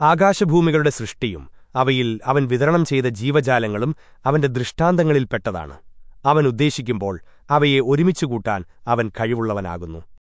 ആകാശഭൂമികളുടെ സൃഷ്ടിയും അവയിൽ അവൻ വിതരണം ചെയ്ത ജീവജാലങ്ങളും അവന്റെ ദൃഷ്ടാന്തങ്ങളിൽപ്പെട്ടതാണ്. അവൻ ഉദ്ദേശിക്കുമ്പോൾ അവയെ ഒരുമിച്ചുകൂട്ടാൻ അവൻ കഴിവുള്ളവനാകുന്നു.